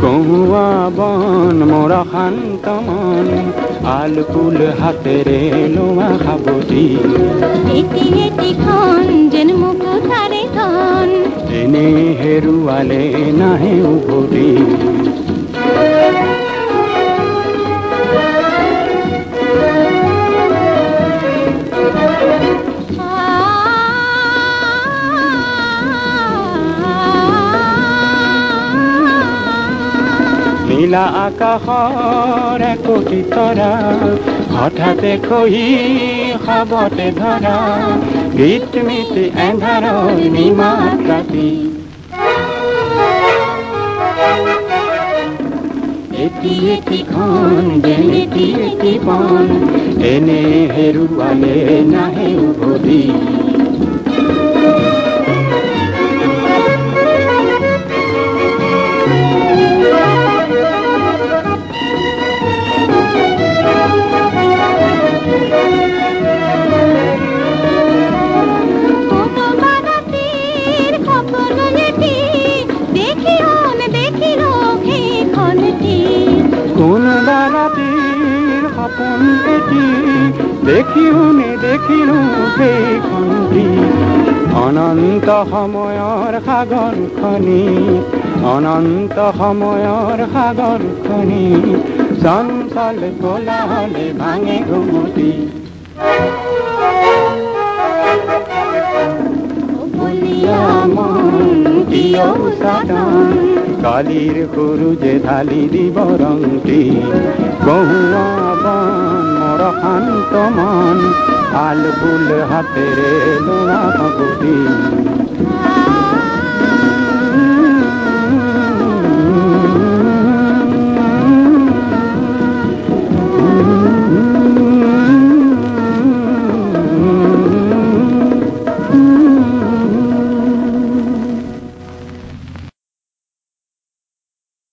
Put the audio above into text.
কহুয়া বন মোর শান্ত মন আলকুল হাতেৰে লোৱা সাৱটি এটি এটিখন যেন মুকুতাৰে ধন। এনে হেৰুৱালে নাহে উভতি নীলা আকাশৰ একোটি তৰা হঠাতে খহি খাবতে ধৰা, গীত মিতি এন্ধাৰৰ নিমাত ৰাতি এটি এটিখন যেন এটি এটি বন, এনে হেৰুৱালে নাহে উভতি। দেখিল এটি দেখিও নেদেখিলো সেইখনটি অনন্ত সময়ৰ সাগৰ খনি অনন্ত সময়ৰ সাগৰ খনি চঞ্চল কোলাহলে ভাঙে ঘুমতি মন কিয় কালিৰ যে ঢালি দিব রংটি। গহুৱা বন শান্ত মন আল ফুল হাতেৰে লোৱা আ